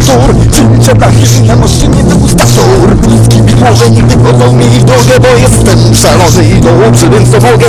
dyktator Czyncze blachy na maszynie degustator Bliski mi może nigdy wchodzą mi w drogę Bo jestem szalony i dołączy, więc to mogę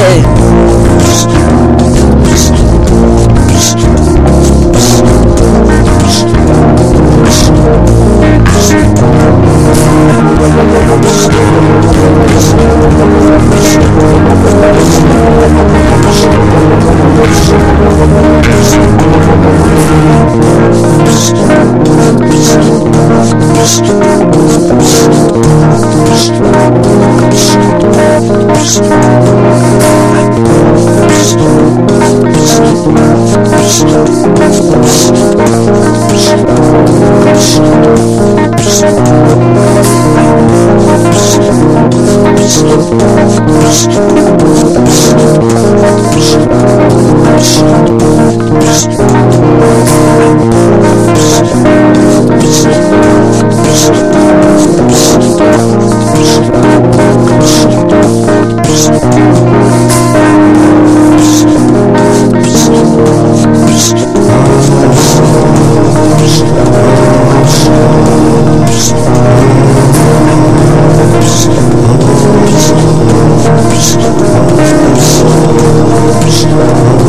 Thank Peace.